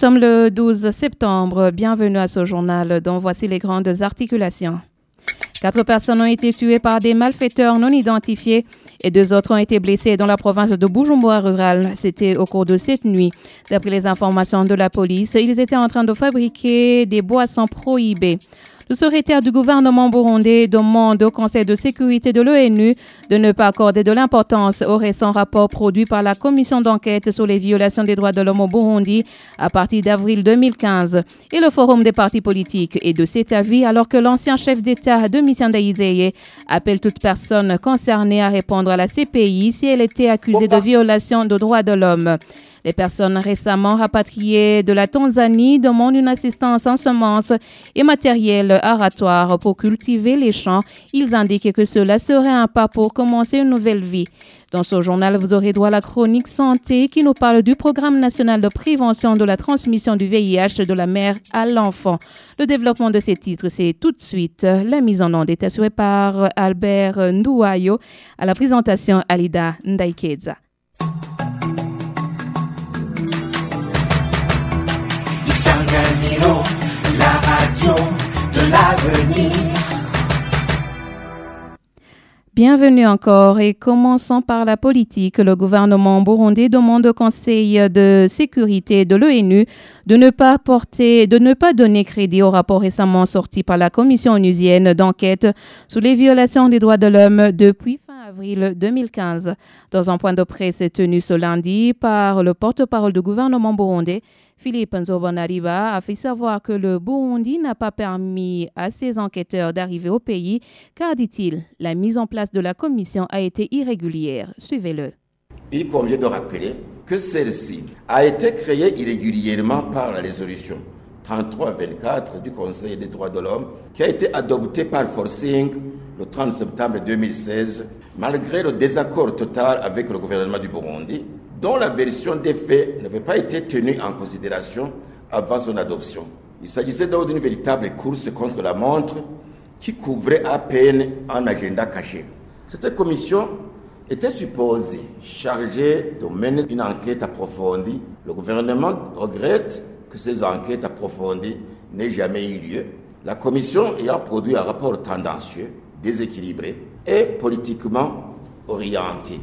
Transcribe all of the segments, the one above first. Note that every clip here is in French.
Nous sommes le 12 septembre. Bienvenue à ce journal dont voici les grandes articulations. Quatre personnes ont été tuées par des malfaiteurs non identifiés et deux autres ont été blessés dans la province de Bujumbura rural. C'était au cours de cette nuit. D'après les informations de la police, ils étaient en train de fabriquer des boissons prohibées. Le secrétaire du gouvernement burundais demande au Conseil de sécurité de l'ONU de ne pas accorder de l'importance au récent rapport produit par la commission d'enquête sur les violations des droits de l'homme au Burundi à partir d'avril 2015. Et le forum des partis politiques est de cet avis alors que l'ancien chef d'État de Mission appelle toute personne concernée à répondre à la CPI si elle était accusée de violation des droits de l'homme. Les personnes récemment rapatriées de la Tanzanie demandent une assistance en semences et matériel aratoire pour cultiver les champs. Ils indiquent que cela serait un pas pour commencer une nouvelle vie. Dans ce journal, vous aurez droit à la chronique santé qui nous parle du programme national de prévention de la transmission du VIH de la mère à l'enfant. Le développement de ces titres, c'est tout de suite. La mise en onde est assurée par Albert Ndouayo à la présentation Alida Ndaikeza. la radio Bienvenue encore et commençons par la politique. Le gouvernement burundais demande au Conseil de sécurité de l'ONU de ne pas porter, de ne pas donner crédit au rapport récemment sorti par la commission onusienne d'enquête sur les violations des droits de l'homme depuis avril 2015. Dans un point de presse tenu ce lundi par le porte-parole du gouvernement burundais, Philippe Nzobonariba a fait savoir que le Burundi n'a pas permis à ses enquêteurs d'arriver au pays car, dit-il, la mise en place de la commission a été irrégulière. Suivez-le. Il convient de rappeler que celle-ci a été créée irrégulièrement par la résolution 3324 du Conseil des droits de l'homme qui a été adoptée par forcing le 30 septembre 2016 malgré le désaccord total avec le gouvernement du Burundi dont la version des faits n'avait pas été tenue en considération avant son adoption. Il s'agissait donc d'une véritable course contre la montre qui couvrait à peine un agenda caché. Cette commission était supposée chargée de mener une enquête approfondie. Le gouvernement regrette que ces enquêtes approfondies n'aient jamais eu lieu. La commission ayant produit un rapport tendancieux, déséquilibré et politiquement orienté.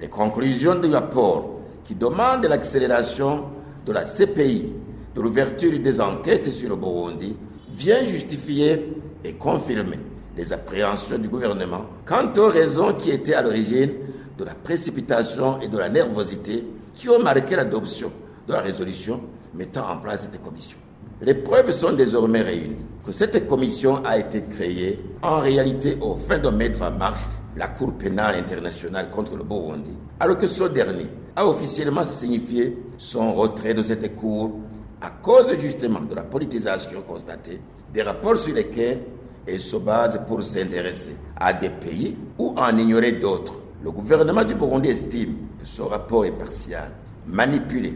Les conclusions du rapport qui demandent l'accélération de la CPI, de l'ouverture des enquêtes sur le Burundi, vient justifier et confirmer les appréhensions du gouvernement quant aux raisons qui étaient à l'origine de la précipitation et de la nervosité qui ont marqué l'adoption de la résolution mettant en place cette commission. Les preuves sont désormais réunies que cette commission a été créée en réalité au fin de mettre en marche la Cour pénale internationale contre le Burundi, alors que ce dernier a officiellement signifié son retrait de cette Cour à cause justement de la politisation constatée des rapports sur lesquels elle se base pour s'intéresser à des pays ou en ignorer d'autres. Le gouvernement du Burundi estime que ce rapport est partial, manipulé,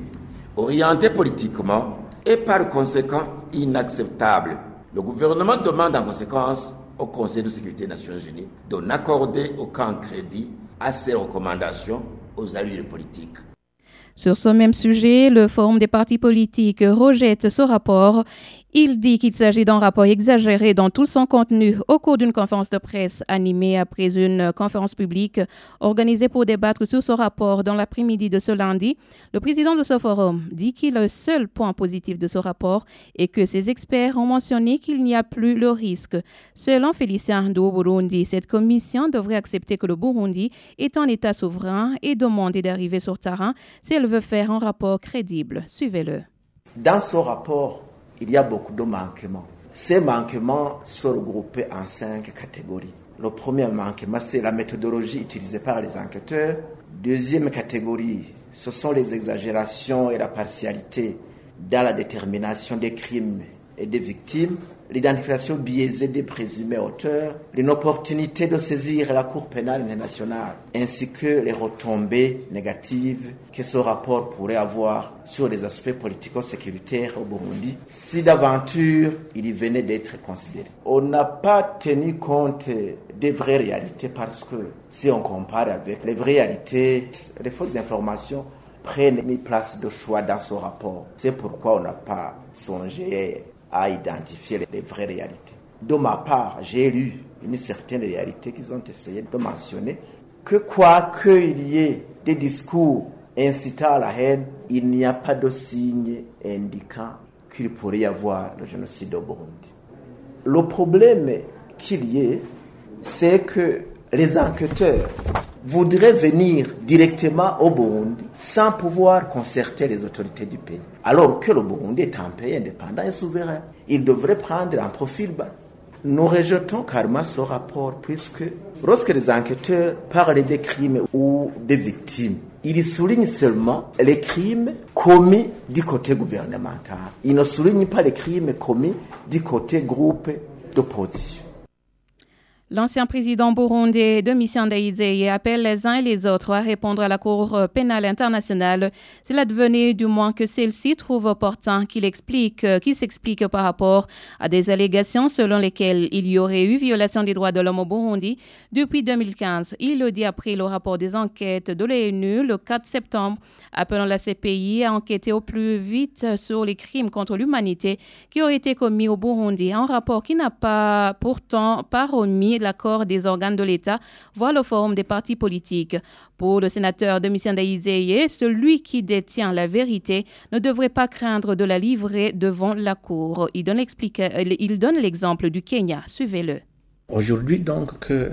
orienté politiquement et par conséquent inacceptable. Le gouvernement demande en conséquence au Conseil de sécurité des Nations Unies de n'accorder aucun crédit à ses recommandations aux allures politiques. Sur ce même sujet, le Forum des partis politiques rejette ce rapport. Il dit qu'il s'agit d'un rapport exagéré dans tout son contenu au cours d'une conférence de presse animée après une conférence publique organisée pour débattre sur ce rapport dans l'après-midi de ce lundi. Le président de ce forum dit qu'il le seul point positif de ce rapport est que ses experts ont mentionné qu'il n'y a plus le risque. Selon Félicien do Burundi, cette commission devrait accepter que le Burundi est un État souverain et demander d'arriver sur terrain si elle veut faire un rapport crédible. Suivez-le. Dans ce rapport, il y a beaucoup de manquements. Ces manquements sont regroupés en cinq catégories. Le premier manquement, c'est la méthodologie utilisée par les enquêteurs. Deuxième catégorie, ce sont les exagérations et la partialité dans la détermination des crimes et des victimes l'identification biaisée des présumés auteurs, l'inopportunité de saisir la Cour pénale internationale, ainsi que les retombées négatives que ce rapport pourrait avoir sur les aspects politico-sécuritaires au Burundi, si d'aventure il y venait d'être considéré. On n'a pas tenu compte des vraies réalités parce que si on compare avec les vraies réalités, les fausses informations prenne une place de choix dans ce rapport. C'est pourquoi on n'a pas songé à identifier les vraies réalités. De ma part, j'ai lu une certaine réalité qu'ils ont essayé de mentionner, que quoi qu'il y ait des discours incitant à la haine, il n'y a pas de signe indiquant qu'il pourrait y avoir le génocide au Burundi. Le problème qu'il y ait, c'est que les enquêteurs voudraient venir directement au Burundi sans pouvoir concerter les autorités du pays. Alors que le Burundi est un pays indépendant et souverain. Il devrait prendre un profil bas. Nous rejetons carrément ce rapport puisque lorsque les enquêteurs parlent des crimes ou des victimes, ils soulignent seulement les crimes commis du côté gouvernemental. Ils ne soulignent pas les crimes commis du côté groupe d'opposition. L'ancien président burundais Domitien Daïdze appelle les uns et les autres à répondre à la Cour pénale internationale s'il advenait du moins que celle-ci trouve opportun qu'il explique, qu'il s'explique par rapport à des allégations selon lesquelles il y aurait eu violation des droits de l'homme au Burundi depuis 2015. Il le dit après le rapport des enquêtes de l'ONU le 4 septembre, appelant la CPI à enquêter au plus vite sur les crimes contre l'humanité qui auraient été commis au Burundi. Un rapport qui n'a pas pourtant pas remis l'accord des organes de l'État, voire le forum des partis politiques. Pour le sénateur Domitien Daïzeye, celui qui détient la vérité ne devrait pas craindre de la livrer devant la Cour. Il donne, donne l'exemple du Kenya. Suivez-le. Aujourd'hui, donc, que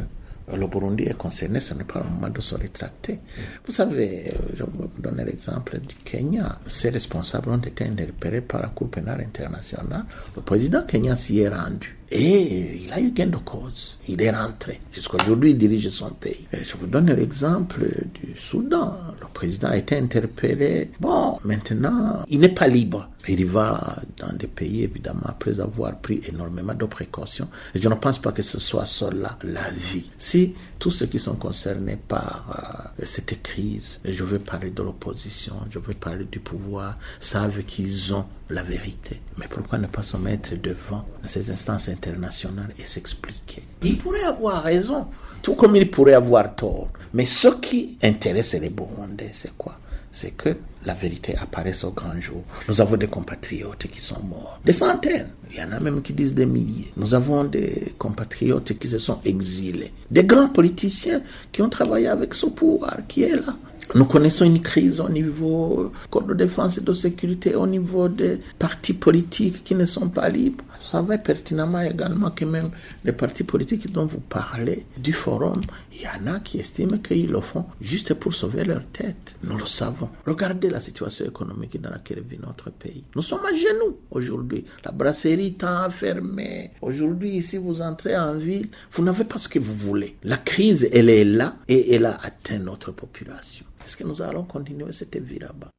le Burundi est concerné, ce n'est pas le moment de se rétracter. Vous savez, je vais vous donner l'exemple du Kenya. Ces responsables ont été interpellés par la Cour pénale internationale. Le président Kenya s'y est rendu. Et il a eu gain de cause. Il est rentré. Jusqu'aujourd'hui, il dirige son pays. Et je vous donne l'exemple du Soudan. Le président a été interpellé. Bon, maintenant, il n'est pas libre. Il va dans des pays, évidemment, après avoir pris énormément de précautions. Je ne pense pas que ce soit cela la vie. Si tous ceux qui sont concernés par euh, cette crise, je veux parler de l'opposition, je veux parler du pouvoir, savent qu'ils ont la vérité. Mais pourquoi ne pas se mettre devant ces instances internationales et s'expliquer? Il pourrait avoir raison, tout comme il pourrait avoir tort. Mais ce qui intéresse les Burundais, c'est quoi? C'est que la vérité apparaisse au grand jour. Nous avons des compatriotes qui sont morts, des centaines. Il y en a même qui disent des milliers. Nous avons des compatriotes qui se sont exilés, des grands politiciens qui ont travaillé avec ce pouvoir qui est là. Nous connaissons une crise au niveau Code de défense et de sécurité, au niveau des partis politiques qui ne sont pas libres. Vous savez pertinemment également que même les partis politiques dont vous parlez du forum, il y en a qui estiment qu'ils le font juste pour sauver leur tête. Nous le savons. Regardez la situation économique dans laquelle vit notre pays. Nous sommes à genoux aujourd'hui. La brasserie tend à fermer. Aujourd'hui, si vous entrez en ville, vous n'avez pas ce que vous voulez. La crise, elle est là et elle a atteint notre population. Est-ce que nous allons continuer cette vie là-bas?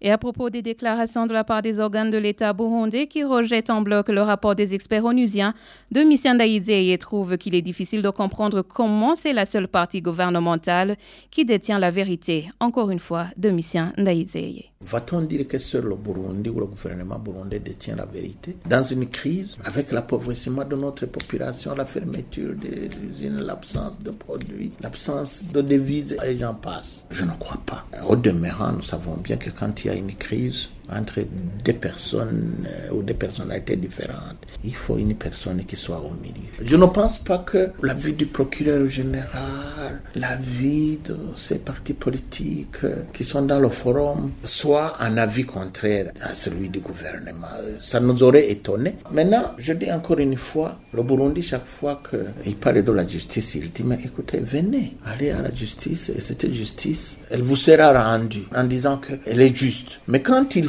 Et à propos des déclarations de la part des organes de l'État burundais qui rejettent en bloc le rapport des experts onusiens, Domitien Daïdze trouve qu'il est difficile de comprendre comment c'est la seule partie gouvernementale qui détient la vérité. Encore une fois, Domitien Daïdze. Va-t-on dire que seul le Burundi ou le gouvernement burundais détient la vérité Dans une crise, avec l'appauvrissement de notre population, la fermeture des usines, l'absence de produits, l'absence de devises, et j'en passe? Je ne crois pas. Au demeurant, nous savons bien que quand il y a une crise, entre des personnes euh, ou des personnalités différentes. Il faut une personne qui soit au milieu. Je ne pense pas que la vie du procureur général, la vie de ces partis politiques euh, qui sont dans le forum soit un avis contraire à celui du gouvernement. Ça nous aurait étonné. Maintenant, je dis encore une fois, le Burundi, chaque fois qu'il parle de la justice, il dit, mais écoutez, venez, allez à la justice et cette justice, elle vous sera rendue en disant qu'elle est juste. Mais quand il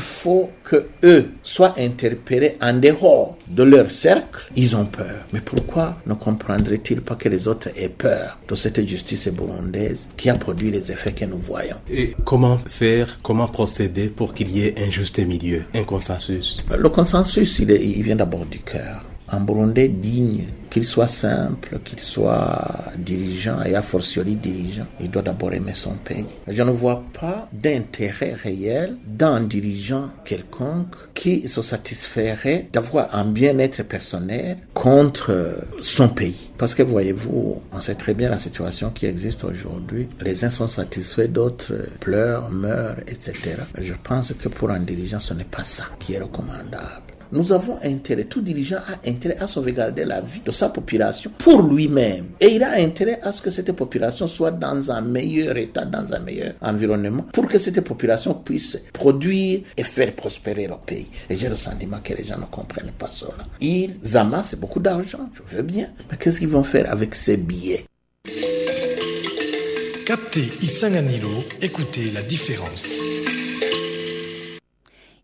que eux soient interpellés en dehors de leur cercle, ils ont peur. Mais pourquoi ne comprendraient-ils pas que les autres aient peur de cette justice burundaise qui a produit les effets que nous voyons? Et comment faire, comment procéder pour qu'il y ait un juste milieu, un consensus? Le consensus, il, il vient d'abord du cœur. Un Burundais digne, qu'il soit simple, qu'il soit dirigeant et a fortiori dirigeant, il doit d'abord aimer son pays. Je ne vois pas d'intérêt réel d'un dirigeant quelconque qui se satisferait d'avoir un bien-être personnel contre son pays. Parce que voyez-vous, on sait très bien la situation qui existe aujourd'hui. Les uns sont satisfaits, d'autres pleurent, meurent, etc. Je pense que pour un dirigeant, ce n'est pas ça qui est recommandable. Nous avons intérêt, tout dirigeant a intérêt à sauvegarder la vie de sa population pour lui-même. Et il a intérêt à ce que cette population soit dans un meilleur état, dans un meilleur environnement, pour que cette population puisse produire et faire prospérer le pays. Et j'ai le sentiment que les gens ne comprennent pas cela. Ils amassent beaucoup d'argent, je veux bien. Mais qu'est-ce qu'ils vont faire avec ces billets? Captez Isanganilo, écoutez la différence.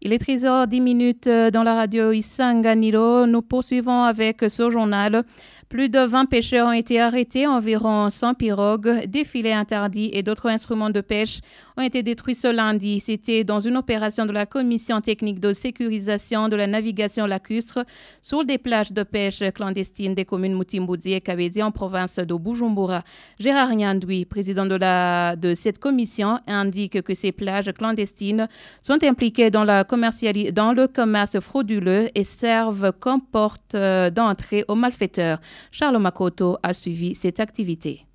Il est 13h10 minutes dans la radio Isanganilo. Nous poursuivons avec ce journal. Plus de 20 pêcheurs ont été arrêtés, environ 100 pirogues, des filets interdits et d'autres instruments de pêche ont été détruits ce lundi. C'était dans une opération de la Commission technique de sécurisation de la navigation lacustre sur des plages de pêche clandestines des communes Moutimboudi et Kabedi en province de Bujumbura. Gérard Nyandoui, président de, cette commission, indique que ces plages clandestines sont impliquées dans le commerce frauduleux et servent comme porte euh, d'entrée aux malfaiteurs. Charles Makoto a suivi cette activité.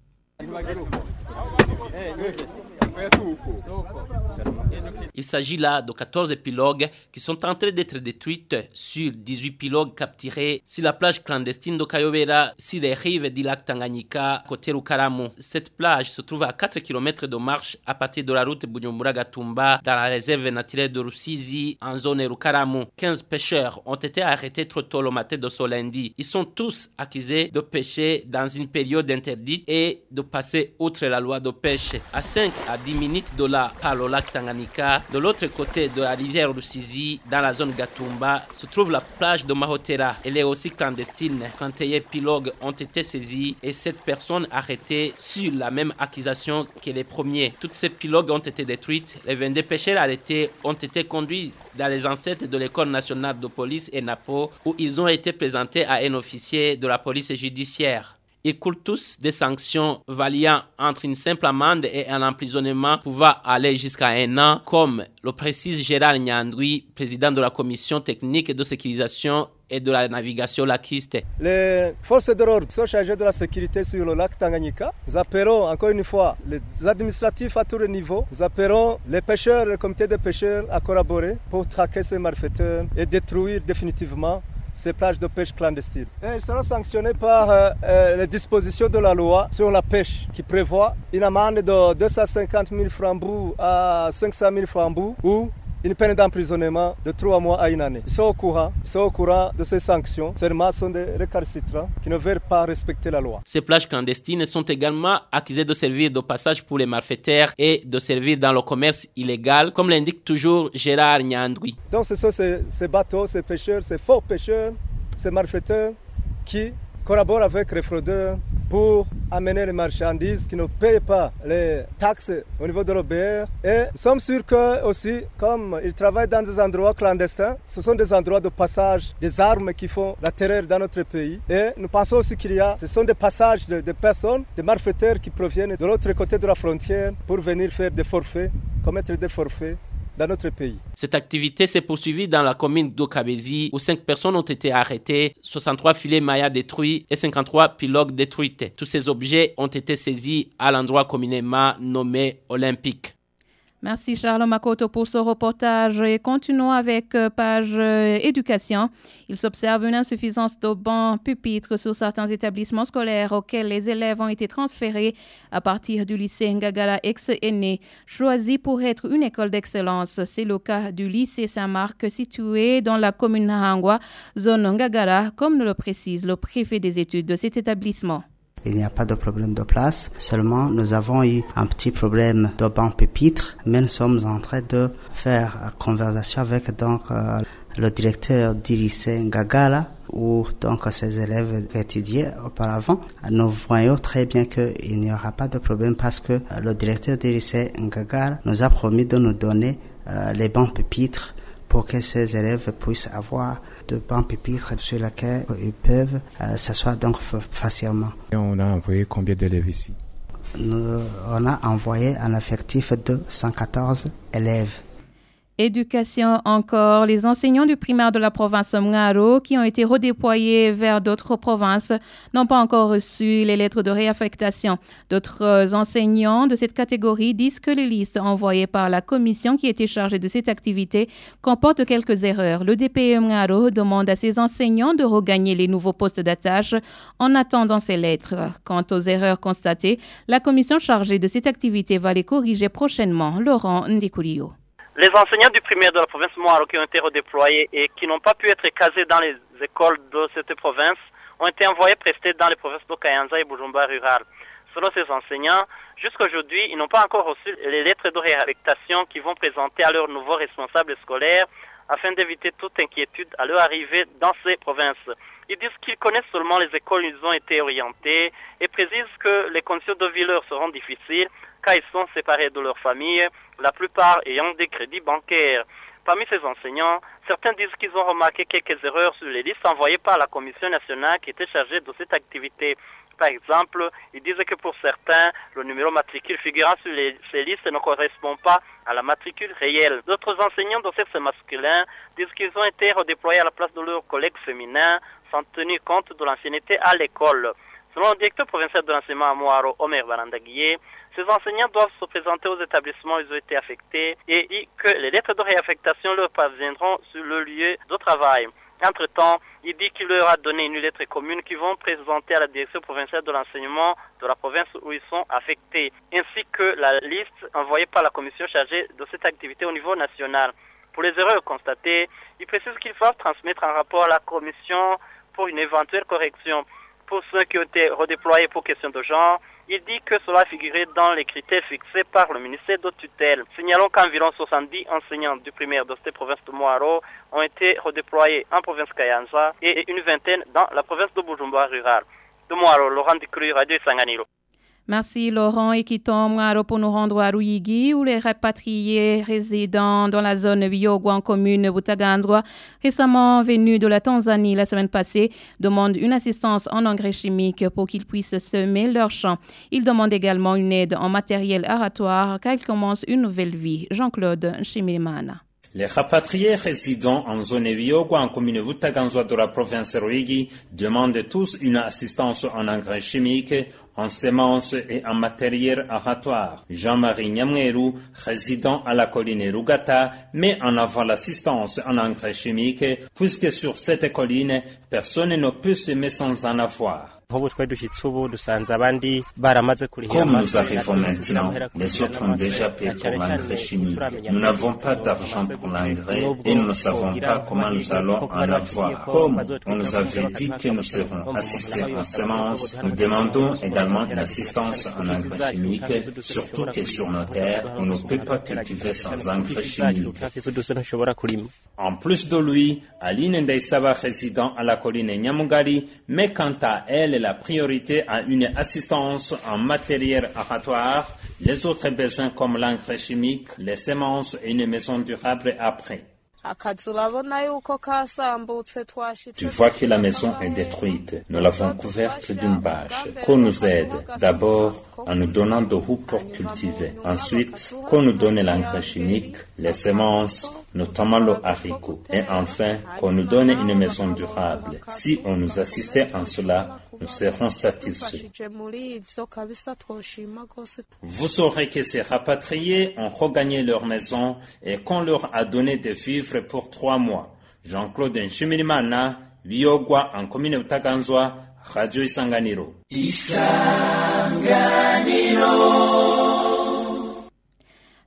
Il s'agit là de 14 pilogues qui sont en train d'être détruites sur 18 pilogues capturés sur la plage clandestine de Kayobera, sur les rives du lac Tanganyika, côté Rukaramu. Cette plage se trouve à 4 km de marche à partir de la route Bujumbura-Gatumba dans la réserve naturelle de Rusizi en zone Rukaramu. 15 pêcheurs ont été arrêtés trop tôt le matin de ce lundi. Ils sont tous accusés de pêcher dans une période interdite et de passer outre la loi de pêche. À 5 à 10 minutes de là, par le lac Tanganyika, de l'autre côté de la rivière Rusizi, dans la zone Gatumba, se trouve la plage de Mahotera. Elle est aussi clandestine. 31 pilogues ont été saisis et 7 personnes arrêtées sur la même accusation que les premiers. Toutes ces pilogues ont été détruites. Les 22 pêcheurs arrêtés ont été conduits dans les ancêtres de l'école nationale de police et NAPO où ils ont été présentés à un officier de la police judiciaire. Ils courent tous des sanctions variant entre une simple amende et un emprisonnement pouvant aller jusqu'à un an, comme le précise Gérard Nyandoui, président de la commission technique de sécurisation et de la navigation laciste. Les forces de l'ordre sont chargées de la sécurité sur le lac Tanganyika. Nous appelons encore une fois les administratifs à tous les niveaux. Nous appelons les pêcheurs, le comité de pêcheurs à collaborer pour traquer ces malfaiteurs et détruire définitivement ces plages de pêche clandestines. Et ils seront sanctionnés par euh, euh, les dispositions de la loi sur la pêche qui prévoit une amende de 250 000 francs à 500 000 francs ou une peine d'emprisonnement de trois mois à une année. Ils sont au courant, ils sont au courant de ces sanctions. Seulement, sont des récalcitrants qui ne veulent pas respecter la loi. Ces plages clandestines sont également accusées de servir de passage pour les malfaiteurs et de servir dans le commerce illégal, comme l'indique toujours Gérard Nyandoui. Donc, ce sont ces, ces bateaux, ces pêcheurs, ces faux pêcheurs, ces malfaiteurs qui collaborent avec les fraudeurs pour amener les marchandises qui ne payent pas les taxes au niveau de l'OBR. Et nous sommes sûrs que aussi, comme ils travaillent dans des endroits clandestins, ce sont des endroits de passage des armes qui font la terreur dans notre pays. Et nous pensons aussi qu'il y a, ce sont des passages de, personnes, des malfaiteurs qui proviennent de l'autre côté de la frontière pour venir faire des forfaits, commettre des forfaits dans notre pays. Cette activité s'est poursuivie dans la commune d'Okabezi où 5 personnes ont été arrêtées, 63 filets Maya détruits et 53 pilogues détruites. Tous ces objets ont été saisis à l'endroit communément nommé Olympique. Merci Charles Makoto pour ce reportage et continuons avec euh, page euh, éducation. Il s'observe une insuffisance de bancs pupitres sur certains établissements scolaires auxquels les élèves ont été transférés à partir du lycée Ngagala ex-Aîné, choisi pour être une école d'excellence. C'est le cas du lycée Saint-Marc situé dans la commune Nahangwa, zone Ngagala, comme le précise le préfet des études de cet établissement. Il n'y a pas de problème de place, seulement nous avons eu un petit problème de banc pupitre, mais nous sommes en train de faire conversation avec donc euh, le directeur du lycée Ngagala où donc ces élèves étudiaient auparavant. Nous voyons très bien qu'il n'y aura pas de problème parce que le directeur du lycée Ngagala nous a promis de nous donner euh, les bancs pupitres pour que ces élèves puissent avoir de bons pupitres sur lesquels ils peuvent euh, s'asseoir donc facilement. Et on a envoyé combien d'élèves ici? Nous, On a envoyé un effectif de 114 élèves. Éducation encore, les enseignants du primaire de la province Mngaro qui ont été redéployés vers d'autres provinces n'ont pas encore reçu les lettres de réaffectation. D'autres enseignants de cette catégorie disent que les listes envoyées par la commission qui était chargée de cette activité comportent quelques erreurs. Le DPE Mngaro demande à ses enseignants de regagner les nouveaux postes d'attache en attendant ces lettres. Quant aux erreurs constatées, la commission chargée de cette activité va les corriger prochainement. Laurent Ndikurio. Les enseignants du primaire de la province Moaro qui ont été redéployés et qui n'ont pas pu être casés dans les écoles de cette province ont été envoyés prester dans les provinces de Kayanza et Bujumbura rural. Selon ces enseignants, jusqu'à aujourd'hui, ils n'ont pas encore reçu les lettres de réaffectation qu'ils vont présenter à leurs nouveaux responsables scolaires afin d'éviter toute inquiétude à leur arrivée dans ces provinces. Ils disent qu'ils connaissent seulement les écoles où ils ont été orientés et précisent que les conditions de vie leur seront difficiles car ils sont séparés de leur famille, la plupart ayant des crédits bancaires. Parmi ces enseignants, certains disent qu'ils ont remarqué quelques erreurs sur les listes envoyées par la Commission nationale qui était chargée de cette activité. Par exemple, ils disent que pour certains, le numéro matricule figurant sur ces listes ne correspond pas à la matricule réelle. D'autres enseignants de sexe masculin disent qu'ils ont été redéployés à la place de leurs collègues féminins sans tenir compte de l'ancienneté à l'école. Selon le directeur provincial de l'enseignement à Moaro, Omer Barandaguier, ces enseignants doivent se présenter aux établissements où ils ont été affectés et que les lettres de réaffectation leur parviendront sur le lieu de travail. Entre-temps, il dit qu'il leur a donné une lettre commune qu'ils vont présenter à la direction provinciale de l'enseignement de la province où ils sont affectés, ainsi que la liste envoyée par la commission chargée de cette activité au niveau national. Pour les erreurs constatées, il précise qu'il faut transmettre un rapport à la commission pour une éventuelle correction. Pour ceux qui ont été redéployés pour question de genre, il dit que cela figurait dans les critères fixés par le ministère de tutelle. Signalons qu'environ 70 enseignants du primaire de cette province de Moaro ont été redéployés en province Kayanza et une vingtaine dans la province de Bujumbura rurale. De Moaro, Laurent Dicru, Radio Sanganiro. Merci Laurent et quittons pour nous rendre à Ruyigi où les rapatriés résidant dans la zone Biogwa en commune Butaganzwa, récemment venus de la Tanzanie la semaine passée, demandent une assistance en engrais chimiques pour qu'ils puissent semer leurs champs. Ils demandent également une aide en matériel aratoire car ils commencent une nouvelle vie. Jean-Claude Chimimana. Les rapatriés résidant en zone Biogwa en commune Butaganzwa de la province Ruigi demandent tous une assistance en engrais chimiques en semences et en matériel aratoire. Jean-Marie Nyamweru, résident à la colline Rugata, met en avant l'assistance en engrais chimiques puisque sur cette colline, personne ne peut semer sans en avoir. Comme nous arrivons maintenant, les autres ont déjà payé pour l'engrais chimique. Nous n'avons pas d'argent pour l'engrais et nous ne savons pas comment nous allons en avoir. Comme on nous avait dit que nous serons assistés en semences, nous demandons également une assistance en engrais chimique, surtout que sur nos terres, on ne peut pas cultiver sans engrais chimique. En plus de lui, Aline Ndeisaba, résident à la colline Nyamugari, met quant à elle la priorité à une assistance en matériel aratoire, les autres besoins comme l'engrais chimique, les semences et une maison durable après. Tu vois que la maison est détruite. Nous l'avons couverte d'une bâche. Qu'on nous aide, d'abord en nous donnant de roues pour cultiver. Ensuite, qu'on nous donne l'engrais chimique, les semences, notamment le haricot. Et enfin, qu'on nous donne une maison durable. Si on nous assistait en cela, nous serons satisfaits. Vous saurez que ces rapatriés ont regagné leur maison et qu'on leur a donné des vivres pour trois mois. Jean-Claude Nshimirimana, Biogwa en commune Butaganzwa, Radio Isanganiro.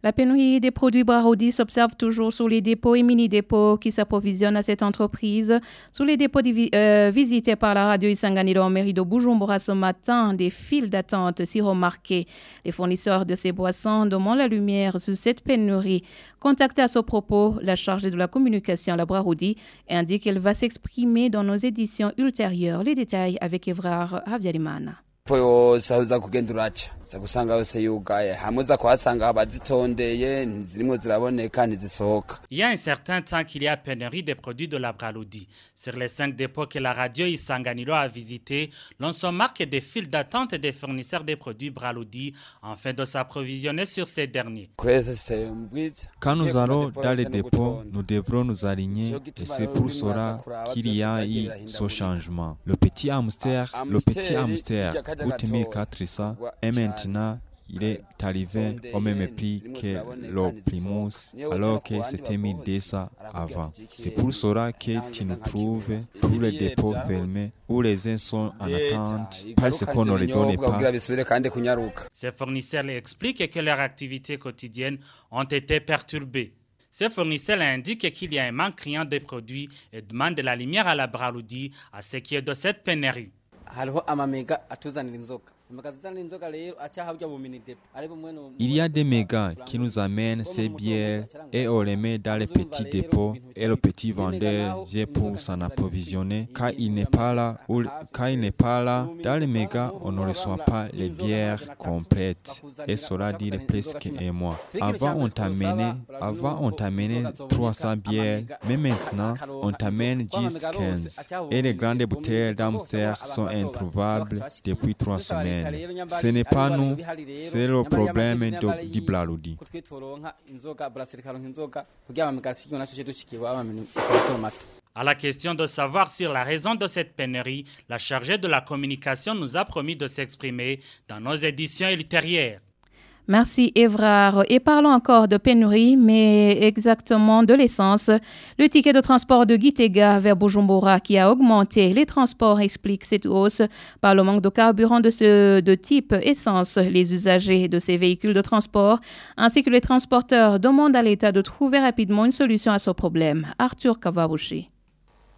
La pénurie des produits Braroudi s'observe toujours sur les dépôts et mini-dépôts qui s'approvisionnent à cette entreprise. Sur les dépôts euh, visités par la radio Isanganiro en mairie de Bujumbura ce matin, des files d'attente s'y remarquaient. Les fournisseurs de ces boissons demandent la lumière sur cette pénurie. Contacté à ce propos, la chargée de la communication, la Braroudi, indique qu'elle va s'exprimer dans nos éditions ultérieures. Les détails avec Evrard Havialimana. Il y a un certain temps qu'il y a pénurie des produits de la Braloudi. Sur les cinq dépôts que la radio Isanganiro a visités, l'on se marque des files d'attente des fournisseurs des produits Braloudi afin de s'approvisionner sur ces derniers. Quand nous allons dans les dépôts, nous devrons nous aligner et c'est pour cela qu'il y a eu ce changement. Le petit hamster, le petit hamster coûte 1400 et maintenant il est arrivé au même prix que le Primus, alors que c'était 1200 avant. C'est pour cela que tu nous trouves tous les dépôts fermés où les uns sont en attente parce qu'on ne les donne pas. Ces fournisseurs expliquent que leurs activités quotidiennes ont été perturbées. Ces fournisseurs indiquent qu'il y a un manque criant de produits et demandent de la lumière à la Braloudi à ce qui est de cette pénurie. hariho amamega atuzanira inzoga. Il y a des mégas qui nous amènent ces bières et on les met dans les petits dépôts et le petit vendeur vient pour s'en approvisionner. Quand il n'est pas là, ou quand il n'est pas là, dans les mégas, on ne reçoit pas les bières complètes. Et cela dure presque un mois. Avant, on t'amenait, avant, on t'amenait 300 bières, mais maintenant, on t'amène juste 15. Et les grandes bouteilles d'Amster sont introuvables depuis trois semaines. Ce n'est pas nous, c'est le problème de, du Blarudi. À la question de savoir sur la raison de cette pénurie, la chargée de la communication nous a promis de s'exprimer dans nos éditions ultérieures. Merci Évrard. Et parlons encore de pénurie, mais exactement de l'essence. Le ticket de transport de Gitega vers Bujumbura qui a augmenté les transports explique cette hausse par le manque de carburant de de type essence. Les usagers de ces véhicules de transport ainsi que les transporteurs demandent à l'État de trouver rapidement une solution à ce problème. Arthur Kavabushi.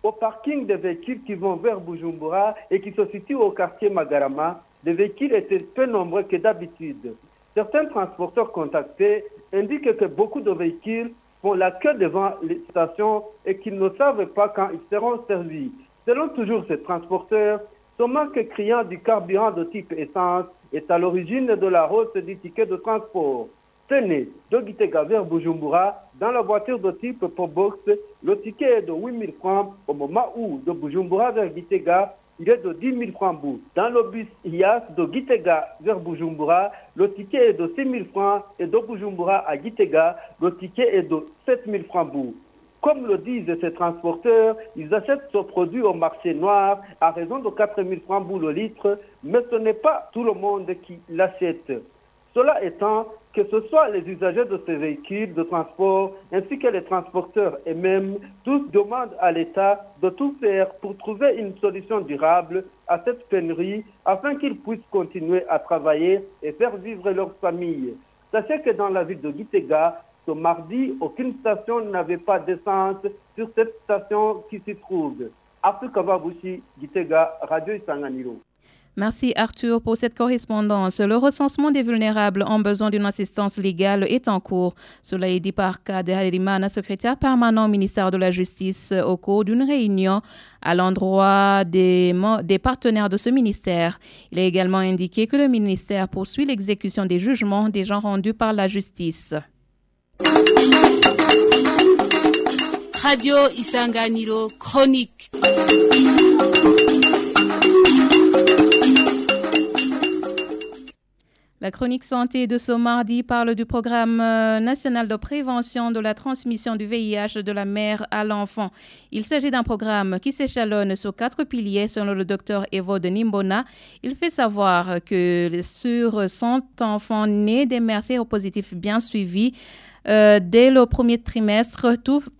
Au parking des véhicules qui vont vers Bujumbura et qui se situent au quartier Magarama, les véhicules étaient peu nombreux que d'habitude. Certains transporteurs contactés indiquent que beaucoup de véhicules font la queue devant les stations et qu'ils ne savent pas quand ils seront servis. Selon toujours ces transporteurs, ce manque criant du carburant de type essence est à l'origine de la hausse du ticket de transport. Tenez, de Gitega vers Bujumbura, dans la voiture de type Pobox, le ticket est de 8 000 francs au moment où de Bujumbura vers Gitega, il est de 10 000 francs bout. Dans le bus IAS de Gitega vers Bujumbura, le ticket est de 6 000 francs et de Bujumbura à Gitega, le ticket est de 7 000 francs bout. Comme le disent ces transporteurs, ils achètent ce produit au marché noir à raison de 4 000 francs bout le litre, mais ce n'est pas tout le monde qui l'achète. Cela étant que ce soit les usagers de ces véhicules de transport ainsi que les transporteurs et même tous demandent à l'État de tout faire pour trouver une solution durable à cette pénurie afin qu'ils puissent continuer à travailler et faire vivre leurs familles. Sachez que dans la ville de Gitega, ce mardi, aucune station n'avait pas d'essence sur cette station qui s'y trouve. Afrika Babushi, Gitega, Radio Isanganiro. Merci Arthur pour cette correspondance. Le recensement des vulnérables en besoin d'une assistance légale est en cours. Cela est dit par Kader Halimana, secrétaire permanent au ministère de la Justice, au cours d'une réunion à l'endroit des, des, partenaires de ce ministère. Il a également indiqué que le ministère poursuit l'exécution des jugements déjà rendus par la justice. Radio Isanganiro Chronique. La chronique santé de ce mardi parle du programme national de prévention de la transmission du VIH de la mère à l'enfant. Il s'agit d'un programme qui s'échelonne sur quatre piliers selon le docteur Evo de Nimbona. Il fait savoir que sur 100 enfants nés des mères séropositifs bien suivis, euh, dès le premier trimestre,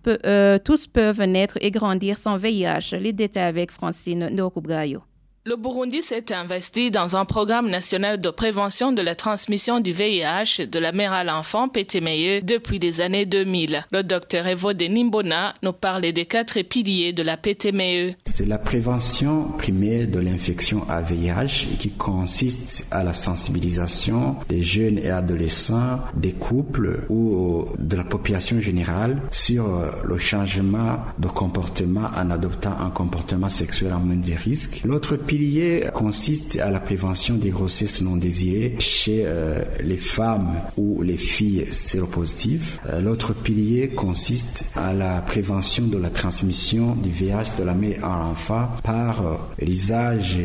euh, tous peuvent naître et grandir sans VIH. Les détails avec Francine Ndokubgayo. Le Burundi s'est investi dans un programme national de prévention de la transmission du VIH de la mère à l'enfant PTME depuis les années 2000. Le docteur Evo de Nimbona nous parlait des quatre piliers de la PTME. C'est la prévention primaire de l'infection à VIH qui consiste à la sensibilisation des jeunes et adolescents, des couples ou de la population générale sur le changement de comportement en adoptant un comportement sexuel à moins de risque. L'autre pilier consiste à la prévention des grossesses non désirées chez euh, les femmes ou les filles séropositives. Euh, l'autre pilier consiste à la prévention de la transmission du VIH de la mère à l'enfant par euh, l'usage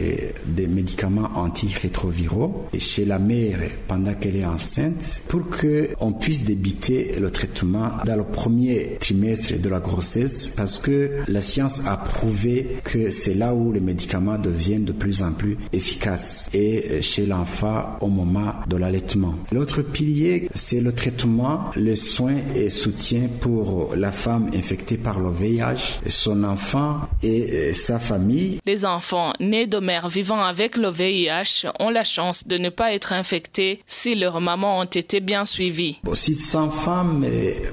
des médicaments antirétroviraux chez la mère pendant qu'elle est enceinte pour que on puisse débiter le traitement dans le premier trimestre de la grossesse parce que la science a prouvé que c'est là où les médicaments deviennent de plus en plus efficaces. Et chez l'enfant au moment de l'allaitement. L'autre pilier, c'est le traitement, le soin et soutien pour la femme infectée par le VIH, son enfant et sa famille. Les enfants nés de mères vivant avec le VIH ont la chance de ne pas être infectés si leurs mamans ont été bien suivies. si 100 femmes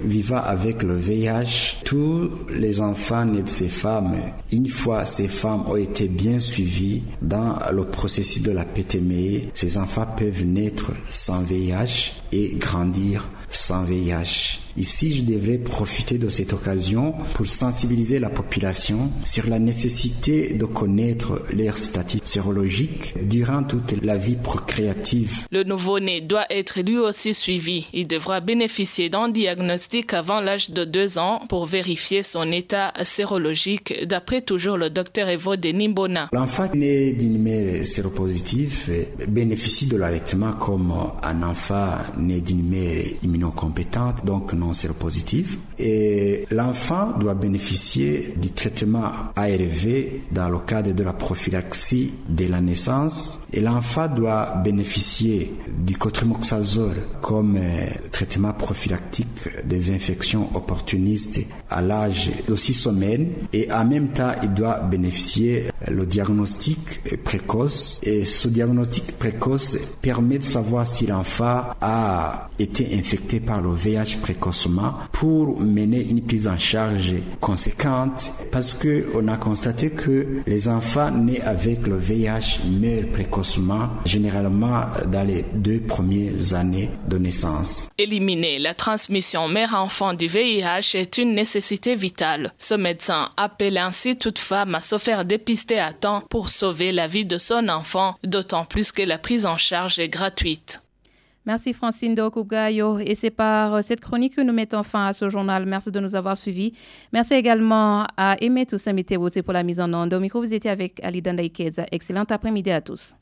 vivant avec le VIH, tous les enfants nés de ces femmes, une fois ces femmes ont été bien suivies dans le processus de la PTME, ces enfants peuvent naître sans VIH et grandir sans VIH. Ici, je devrais profiter de cette occasion pour sensibiliser la population sur la nécessité de connaître leur statut sérologique durant toute la vie procréative. Le nouveau-né doit être lui aussi suivi. Il devra bénéficier d'un diagnostic avant l'âge de deux ans pour vérifier son état sérologique, d'après toujours le docteur Evo de Nimbona. L'enfant né d'une mère séropositive bénéficie de l'allaitement comme un enfant né d'une mère immunocompétente, donc non séropositive. Et l'enfant doit bénéficier du traitement ARV dans le cadre de la prophylaxie de la naissance. Et l'enfant doit bénéficier du cotrimoxazole comme euh, traitement prophylactique des infections opportunistes à l'âge de 6 semaines. Et en même temps, il doit bénéficier le diagnostic précoce. Et ce diagnostic précoce permet de savoir si l'enfant a été infecté par le VIH pour mener une prise en charge conséquente parce que on a constaté que les enfants nés avec le VIH meurent précocement, généralement dans les deux premières années de naissance. Éliminer la transmission mère-enfant du VIH est une nécessité vitale. Ce médecin appelle ainsi toute femme à se faire dépister à temps pour sauver la vie de son enfant, d'autant plus que la prise en charge est gratuite. Merci Francine Dokugayo. Et c'est par cette chronique que nous mettons fin à ce journal. Merci de nous avoir suivis. Merci également à Aimé Toussaint Mitterrosé pour la mise en onde. Au micro, vous étiez avec Ali Dandaïkeza. Excellent après-midi à tous.